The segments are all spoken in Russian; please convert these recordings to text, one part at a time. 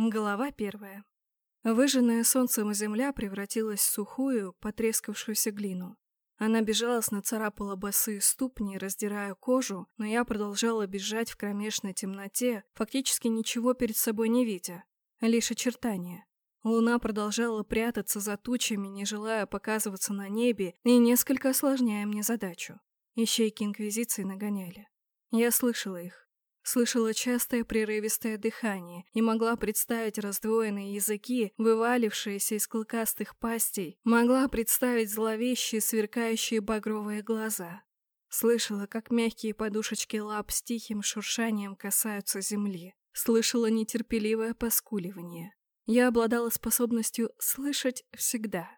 Глава первая. Выжженная солнцем земля превратилась в сухую, потрескавшуюся глину. Она безжалостно царапала босые ступни, раздирая кожу, но я продолжала бежать в кромешной темноте, фактически ничего перед собой не видя, лишь очертания. Луна продолжала прятаться за тучами, не желая показываться на небе и несколько осложняя мне задачу. Ищейки Инквизиции нагоняли. Я слышала их. Слышала частое прерывистое дыхание и могла представить раздвоенные языки, вывалившиеся из клыкастых пастей, могла представить зловещие сверкающие багровые глаза. Слышала, как мягкие подушечки лап с тихим шуршанием касаются земли. Слышала нетерпеливое поскуливание. Я обладала способностью слышать всегда.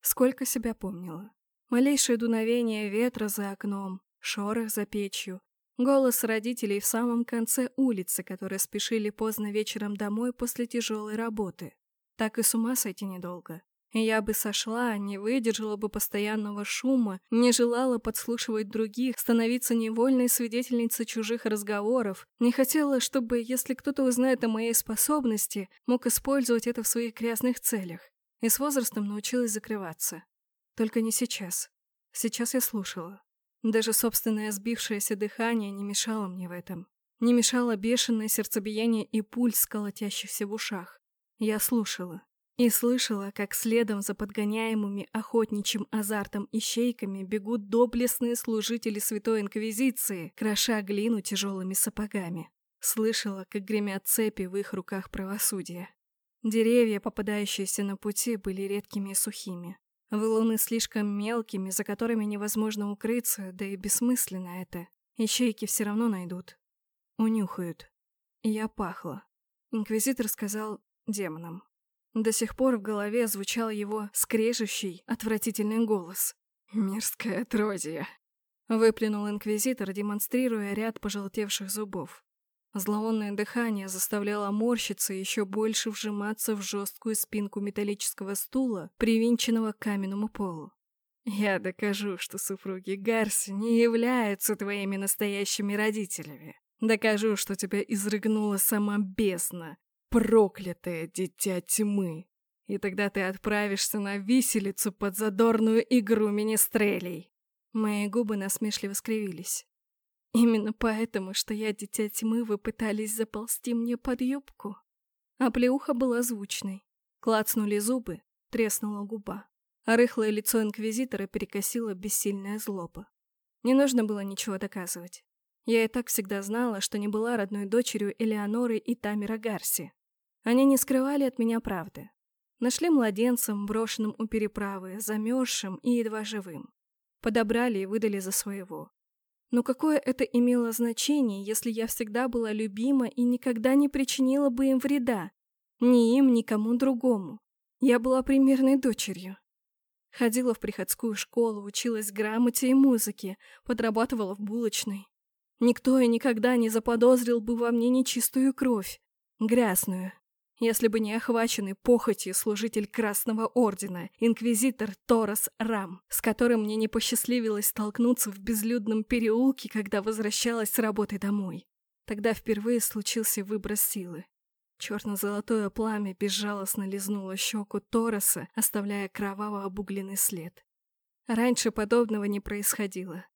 Сколько себя помнила. Малейшее дуновение ветра за окном, шорох за печью, Голос родителей в самом конце улицы, которые спешили поздно вечером домой после тяжелой работы. Так и с ума сойти недолго. Я бы сошла, не выдержала бы постоянного шума, не желала подслушивать других, становиться невольной свидетельницей чужих разговоров, не хотела, чтобы, если кто-то узнает о моей способности, мог использовать это в своих грязных целях. И с возрастом научилась закрываться. Только не сейчас. Сейчас я слушала. Даже собственное сбившееся дыхание не мешало мне в этом. Не мешало бешеное сердцебиение и пульс, колотящихся в ушах. Я слушала. И слышала, как следом за подгоняемыми охотничьим азартом ищейками бегут доблестные служители Святой Инквизиции, кроша глину тяжелыми сапогами. Слышала, как гремят цепи в их руках правосудия. Деревья, попадающиеся на пути, были редкими и сухими. Валуны слишком мелкими, за которыми невозможно укрыться, да и бессмысленно это. Ищейки все равно найдут. Унюхают. Я пахла. Инквизитор сказал демонам. До сих пор в голове звучал его скрежущий, отвратительный голос. «Мерзкое отродье!» Выплюнул инквизитор, демонстрируя ряд пожелтевших зубов. Зловонное дыхание заставляло морщиться еще больше вжиматься в жесткую спинку металлического стула, привинченного к каменному полу. «Я докажу, что супруги Гарси не являются твоими настоящими родителями. Докажу, что тебя изрыгнула сама бездна, проклятое дитя тьмы. И тогда ты отправишься на виселицу под задорную игру министрелей». Мои губы насмешливо скривились. Именно поэтому, что я дитя тьмы, вы пытались заползти мне под юбку. А плеуха была звучной. Клацнули зубы, треснула губа. А рыхлое лицо инквизитора перекосило бессильная злоба. Не нужно было ничего доказывать. Я и так всегда знала, что не была родной дочерью Элеоноры и Тамера Гарси. Они не скрывали от меня правды. Нашли младенцем, брошенным у переправы, замерзшим и едва живым. Подобрали и выдали за своего. Но какое это имело значение, если я всегда была любима и никогда не причинила бы им вреда? Ни им, ни кому другому. Я была примерной дочерью. Ходила в приходскую школу, училась грамоте и музыке, подрабатывала в булочной. Никто и никогда не заподозрил бы во мне нечистую кровь, грязную, если бы не охваченный похотью служитель Красного Ордена, инквизитор Торос Рам, с которым мне не посчастливилось столкнуться в безлюдном переулке, когда возвращалась с работы домой. Тогда впервые случился выброс силы. Черно-золотое пламя безжалостно лизнуло щеку Тороса, оставляя кроваво-обугленный след. Раньше подобного не происходило.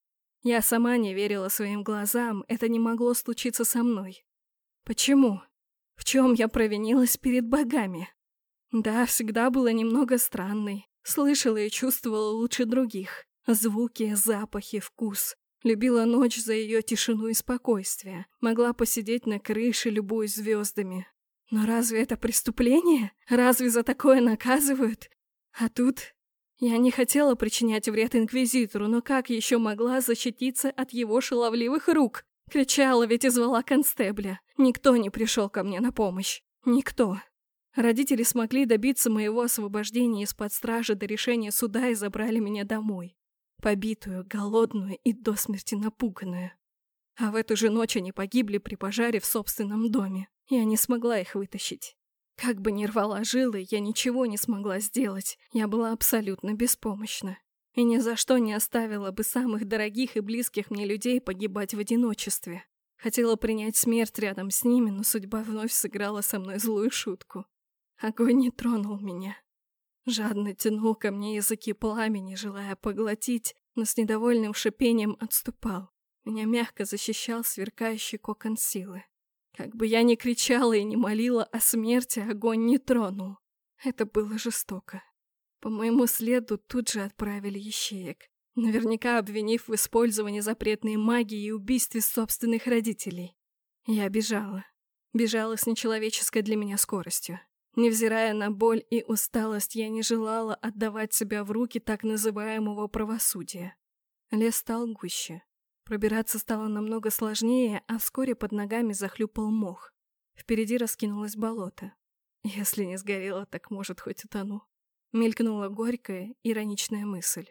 Я сама не верила своим глазам, это не могло случиться со мной. Почему? В чем я провинилась перед богами? Да, всегда была немного странной. Слышала и чувствовала лучше других. Звуки, запахи, вкус. Любила ночь за ее тишину и спокойствие. Могла посидеть на крыше, любуясь звездами. Но разве это преступление? Разве за такое наказывают? А тут... Я не хотела причинять вред Инквизитору, но как еще могла защититься от его шаловливых рук? Кричала ведь и звала констебля. Никто не пришел ко мне на помощь. Никто. Родители смогли добиться моего освобождения из-под стражи до решения суда и забрали меня домой. Побитую, голодную и до смерти напуганную. А в эту же ночь они погибли при пожаре в собственном доме. Я не смогла их вытащить. Как бы ни рвала жилы, я ничего не смогла сделать. Я была абсолютно беспомощна и ни за что не оставила бы самых дорогих и близких мне людей погибать в одиночестве. Хотела принять смерть рядом с ними, но судьба вновь сыграла со мной злую шутку. Огонь не тронул меня. Жадно тянул ко мне языки пламени, желая поглотить, но с недовольным шипением отступал. Меня мягко защищал сверкающий кокон силы. Как бы я ни кричала и ни молила о смерти, огонь не тронул. Это было жестоко. По моему следу тут же отправили ищеек, наверняка обвинив в использовании запретной магии и убийстве собственных родителей. Я бежала. Бежала с нечеловеческой для меня скоростью. Невзирая на боль и усталость, я не желала отдавать себя в руки так называемого правосудия. Лес стал гуще. Пробираться стало намного сложнее, а вскоре под ногами захлюпал мох. Впереди раскинулось болото. Если не сгорело, так может хоть утону. Мелькнула горькая, ироничная мысль.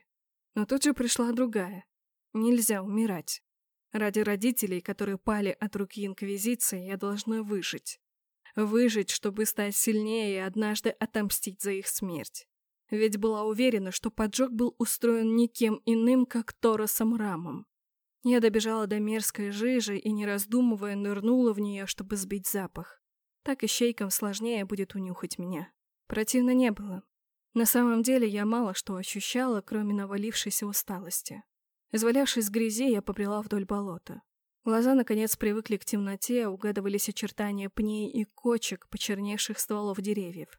Но тут же пришла другая. Нельзя умирать. Ради родителей, которые пали от руки Инквизиции, я должна выжить. Выжить, чтобы стать сильнее и однажды отомстить за их смерть. Ведь была уверена, что поджог был устроен никем иным, как Торосом Рамом. Я добежала до мерзкой жижи и, не раздумывая, нырнула в нее, чтобы сбить запах. Так ищейкам сложнее будет унюхать меня. Противно не было. На самом деле я мало что ощущала, кроме навалившейся усталости. Извалявшись в грязи, я побрела вдоль болота. Глаза, наконец, привыкли к темноте, угадывались очертания пней и кочек, почерневших стволов деревьев.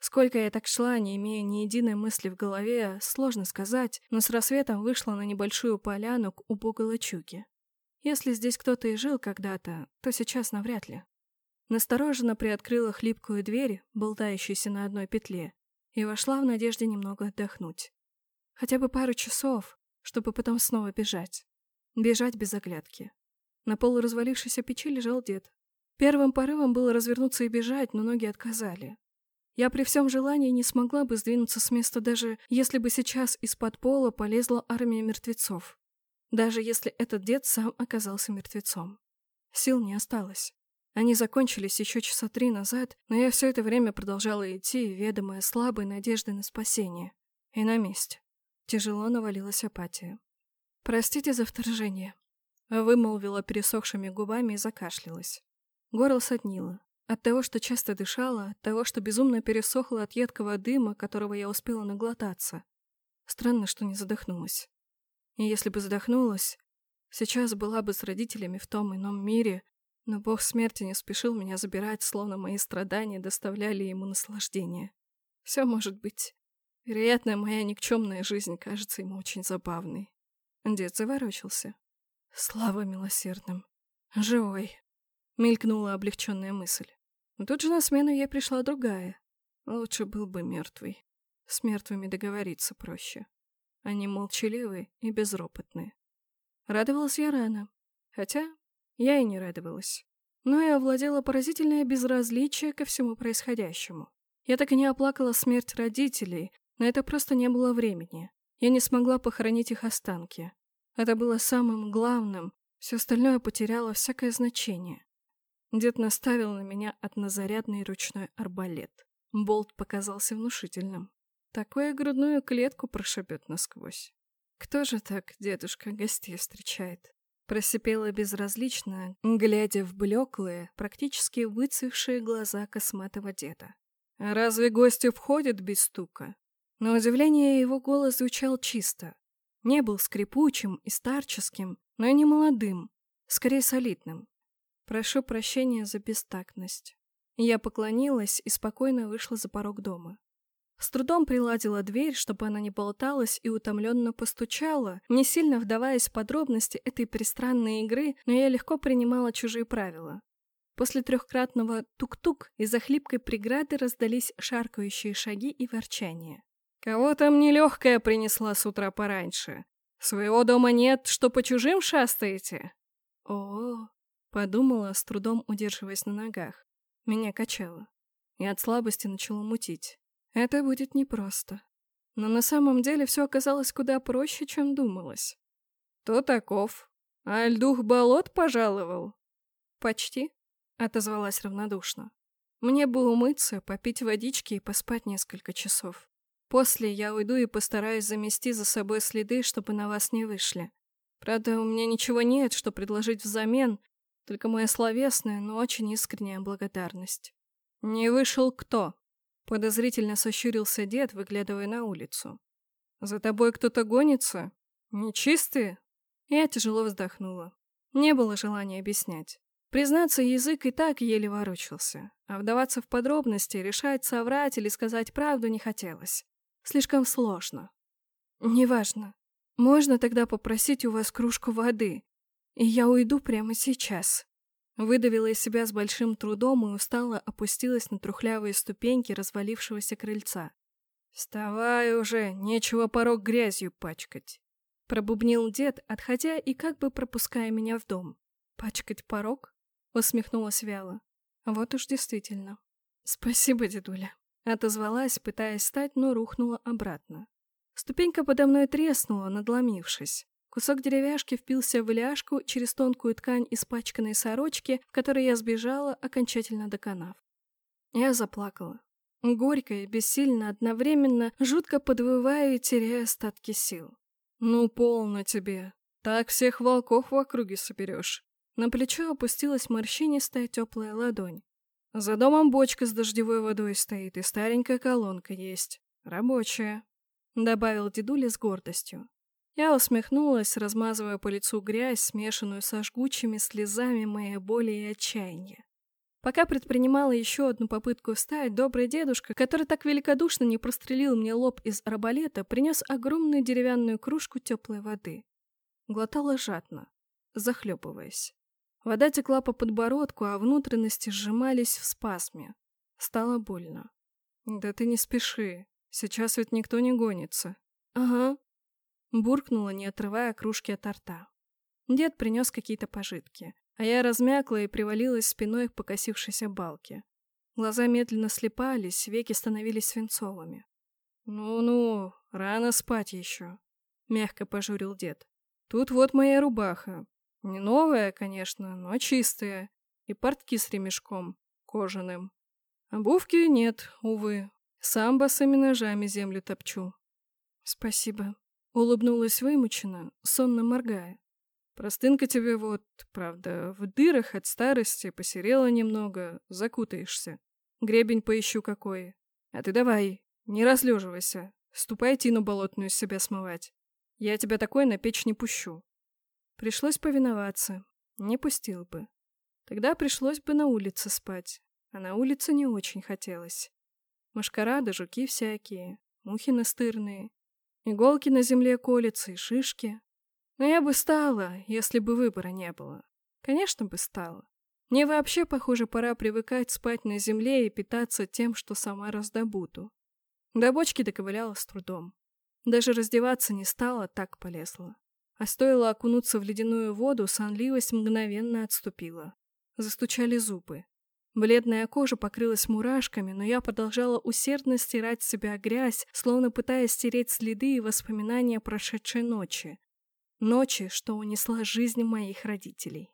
Сколько я так шла, не имея ни единой мысли в голове, сложно сказать, но с рассветом вышла на небольшую поляну к убогой лачуге. Если здесь кто-то и жил когда-то, то сейчас навряд ли. Настороженно приоткрыла хлипкую дверь, болтающуюся на одной петле, и вошла в надежде немного отдохнуть. Хотя бы пару часов, чтобы потом снова бежать. Бежать без оглядки. На полуразвалившейся печи лежал дед. Первым порывом было развернуться и бежать, но ноги отказали. Я при всем желании не смогла бы сдвинуться с места, даже если бы сейчас из-под пола полезла армия мертвецов. Даже если этот дед сам оказался мертвецом. Сил не осталось. Они закончились еще часа три назад, но я все это время продолжала идти, ведомая слабой надеждой на спасение. И на месте. Тяжело навалилась апатия. «Простите за вторжение», — вымолвила пересохшими губами и закашлялась. Горло соднило. От того, что часто дышала, от того, что безумно пересохла от едкого дыма, которого я успела наглотаться. Странно, что не задохнулась. И если бы задохнулась, сейчас была бы с родителями в том ином мире, но бог смерти не спешил меня забирать, словно мои страдания доставляли ему наслаждение. Все может быть. Вероятно, моя никчемная жизнь кажется ему очень забавной. Дед заворочился. Слава милосердным. Живой. Мелькнула облегченная мысль. Но тут же на смену ей пришла другая. Лучше был бы мертвый. С мертвыми договориться проще. Они молчаливые и безропотные. Радовалась я рано. Хотя я и не радовалась. Но и овладела поразительное безразличие ко всему происходящему. Я так и не оплакала смерть родителей, но это просто не было времени. Я не смогла похоронить их останки. Это было самым главным, все остальное потеряло всякое значение. Дед наставил на меня однозарядный ручной арбалет. Болт показался внушительным. Такое грудную клетку прошибет насквозь. Кто же так, дедушка, гостей встречает? Просипела безразлично, глядя в блеклые, практически выцвевшие глаза косматого деда. «Разве гости входят без стука?» На удивление его голос звучал чисто. Не был скрипучим и старческим, но и не молодым, скорее солидным. Прошу прощения за бестактность. Я поклонилась и спокойно вышла за порог дома. С трудом приладила дверь, чтобы она не болталась, и утомленно постучала, не сильно вдаваясь в подробности этой пристранной игры, но я легко принимала чужие правила. После трехкратного тук-тук из-за хлипкой преграды раздались шаркающие шаги и ворчание. «Кого там нелегкая принесла с утра пораньше? Своего дома нет, что по чужим шастаете?» «О, Подумала, с трудом удерживаясь на ногах. Меня качало. И от слабости начало мутить. Это будет непросто. Но на самом деле все оказалось куда проще, чем думалось. «Кто таков? Альдух болот пожаловал?» «Почти», — отозвалась равнодушно. «Мне бы умыться, попить водички и поспать несколько часов. После я уйду и постараюсь замести за собой следы, чтобы на вас не вышли. Правда, у меня ничего нет, что предложить взамен, Только моя словесная, но очень искренняя благодарность. «Не вышел кто?» Подозрительно сощурился дед, выглядывая на улицу. «За тобой кто-то гонится? Нечистые?» Я тяжело вздохнула. Не было желания объяснять. Признаться, язык и так еле ворочался, а вдаваться в подробности, решать, соврать или сказать правду не хотелось. Слишком сложно. «Неважно. Можно тогда попросить у вас кружку воды, и я уйду прямо сейчас». Выдавила из себя с большим трудом и устало опустилась на трухлявые ступеньки развалившегося крыльца. «Вставай уже, нечего порог грязью пачкать!» Пробубнил дед, отходя и как бы пропуская меня в дом. «Пачкать порог?» Усмехнулась вяло. «Вот уж действительно». «Спасибо, дедуля». Отозвалась, пытаясь встать, но рухнула обратно. Ступенька подо мной треснула, надломившись. Кусок деревяшки впился в ляжку через тонкую ткань испачканной сорочки, в которой я сбежала, окончательно доконав. Я заплакала. Горько и бессильно одновременно, жутко подвывая и теряя остатки сил. «Ну, полно тебе. Так всех волков в округе соберешь». На плечо опустилась морщинистая теплая ладонь. За домом бочка с дождевой водой стоит, и старенькая колонка есть. Рабочая. Добавил дедуля с гордостью. Я усмехнулась, размазывая по лицу грязь, смешанную со жгучими слезами моей боли и отчаяния. Пока предпринимала еще одну попытку встать, добрый дедушка, который так великодушно не прострелил мне лоб из арбалета, принес огромную деревянную кружку теплой воды. Глотала жадно, захлебываясь. Вода текла по подбородку, а внутренности сжимались в спазме. Стало больно. «Да ты не спеши, сейчас ведь никто не гонится». «Ага», Буркнула, не отрывая кружки от рта. Дед принес какие-то пожитки, а я размякла и привалилась спиной к покосившейся балке. Глаза медленно слепались, веки становились свинцовыми. «Ну-ну, рано спать еще», — мягко пожурил дед. «Тут вот моя рубаха. Не новая, конечно, но чистая. И портки с ремешком, кожаным. Обувки нет, увы. Сам босыми ножами землю топчу». «Спасибо», Улыбнулась вымученно, сонно моргая. Простынка тебе вот, правда, в дырах от старости посерела немного, закутаешься. Гребень поищу какой. А ты давай, не разлеживайся. Ступай тину болотную с себя смывать. Я тебя такой на печь не пущу. Пришлось повиноваться. Не пустил бы. Тогда пришлось бы на улице спать. А на улице не очень хотелось. Машкара да жуки всякие, мухи настырные. Иголки на земле колятся и шишки. Но я бы стала, если бы выбора не было. Конечно бы стала. Мне вообще, похоже, пора привыкать спать на земле и питаться тем, что сама раздобуду. До бочки доковыляла с трудом. Даже раздеваться не стала, так полезла. А стоило окунуться в ледяную воду, сонливость мгновенно отступила. Застучали зубы. Бледная кожа покрылась мурашками, но я продолжала усердно стирать с себя грязь, словно пытаясь стереть следы и воспоминания прошедшей ночи. Ночи, что унесла жизнь моих родителей.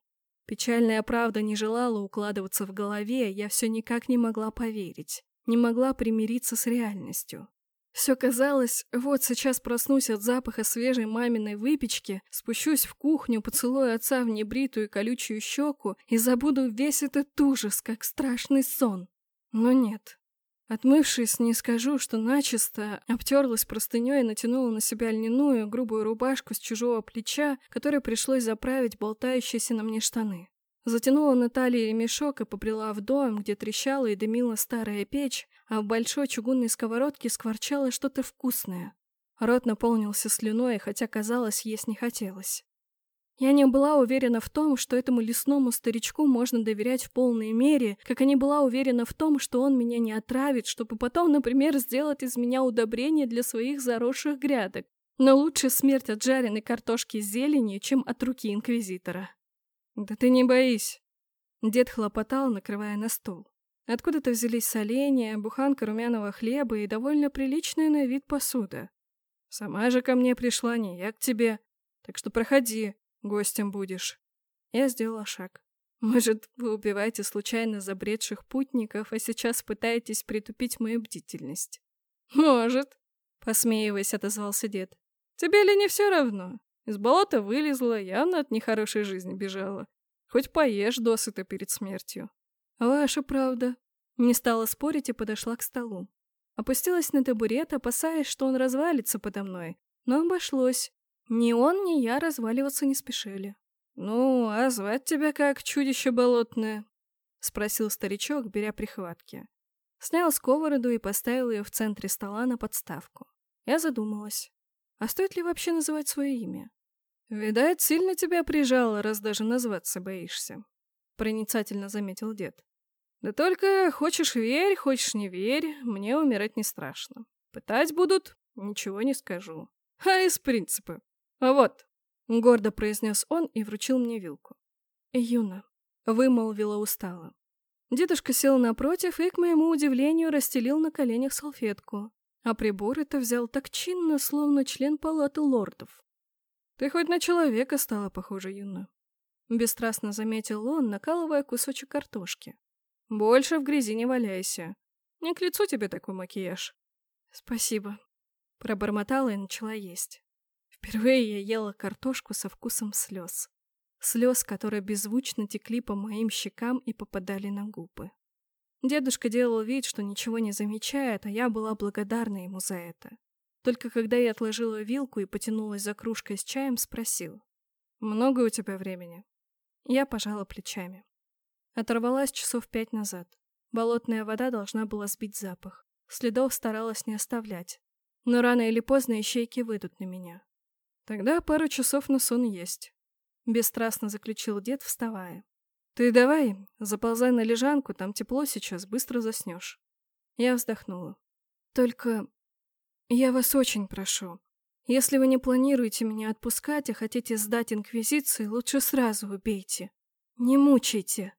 Печальная правда не желала укладываться в голове, я все никак не могла поверить, не могла примириться с реальностью. Все казалось, вот сейчас проснусь от запаха свежей маминой выпечки, спущусь в кухню, поцелую отца в небритую колючую щеку и забуду весь этот ужас, как страшный сон. Но нет. Отмывшись, не скажу, что начисто обтерлась простыней и натянула на себя льняную, грубую рубашку с чужого плеча, которой пришлось заправить болтающиеся на мне штаны. Затянула на талии ремешок и побрела в дом, где трещала и дымила старая печь, а в большой чугунной сковородке скворчало что-то вкусное. Рот наполнился слюной, хотя, казалось, есть не хотелось. Я не была уверена в том, что этому лесному старичку можно доверять в полной мере, как и не была уверена в том, что он меня не отравит, чтобы потом, например, сделать из меня удобрение для своих заросших грядок. Но лучше смерть от жареной картошки с зеленью, чем от руки инквизитора. «Да ты не боись!» Дед хлопотал, накрывая на стол. Откуда-то взялись соленья, буханка румяного хлеба и довольно приличная на вид посуда. «Сама же ко мне пришла, не я к тебе. Так что проходи, гостем будешь». Я сделала шаг. «Может, вы убиваете случайно забредших путников, а сейчас пытаетесь притупить мою бдительность?» «Может», — посмеиваясь, отозвался дед. «Тебе ли не все равно? Из болота вылезла, явно от нехорошей жизни бежала. Хоть поешь досыта перед смертью. Ваша правда. Не стала спорить и подошла к столу. Опустилась на табурет, опасаясь, что он развалится подо мной. Но обошлось. Ни он, ни я разваливаться не спешили. «Ну, а звать тебя как, чудище болотное?» — спросил старичок, беря прихватки. Снял сковороду и поставил ее в центре стола на подставку. Я задумалась. А стоит ли вообще называть свое имя? «Видать, сильно тебя прижало, раз даже назваться боишься», — проницательно заметил дед. «Да только хочешь верь, хочешь не верь, мне умирать не страшно. Пытать будут, ничего не скажу. А из принципа. А вот, Гордо произнес он и вручил мне вилку. «Юна», — вымолвила устало. Дедушка сел напротив и, к моему удивлению, расстелил на коленях салфетку, а прибор это взял так чинно, словно член палаты лордов. «Ты хоть на человека стала похожа, Юна», — бесстрастно заметил он, накалывая кусочек картошки. «Больше в грязи не валяйся. Не к лицу тебе такой макияж». «Спасибо», — пробормотала и начала есть. Впервые я ела картошку со вкусом слез. Слез, которые беззвучно текли по моим щекам и попадали на губы. Дедушка делал вид, что ничего не замечает, а я была благодарна ему за это. Только когда я отложила вилку и потянулась за кружкой с чаем, спросил. «Много у тебя времени?» Я пожала плечами. Оторвалась часов пять назад. Болотная вода должна была сбить запах. Следов старалась не оставлять. Но рано или поздно ищейки выйдут на меня. Тогда пару часов на сон есть. Бесстрастно заключил дед, вставая. Ты давай, заползай на лежанку, там тепло сейчас, быстро заснешь. Я вздохнула. Только я вас очень прошу. Если вы не планируете меня отпускать, а хотите сдать Инквизиции, лучше сразу убейте. Не мучайте.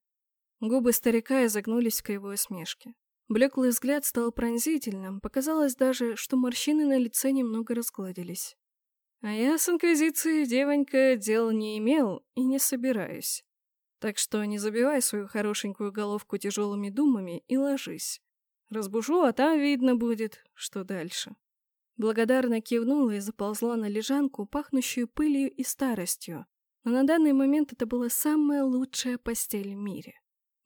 Губы старика изогнулись в кривой усмешке. Блеклый взгляд стал пронзительным, показалось даже, что морщины на лице немного разгладились. А я с Инквизицией, девонька, дел не имел и не собираюсь. Так что не забивай свою хорошенькую головку тяжелыми думами и ложись. Разбужу, а там видно будет, что дальше. Благодарно кивнула и заползла на лежанку, пахнущую пылью и старостью. Но на данный момент это была самая лучшая постель в мире.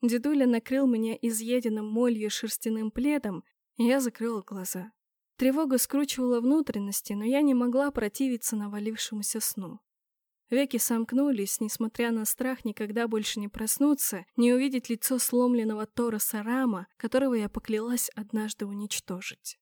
Дедуля накрыл меня изъеденным молью шерстяным пледом, и я закрыла глаза. Тревога скручивала внутренности, но я не могла противиться навалившемуся сну. Веки сомкнулись, несмотря на страх никогда больше не проснуться, не увидеть лицо сломленного Тороса Рама, которого я поклялась однажды уничтожить.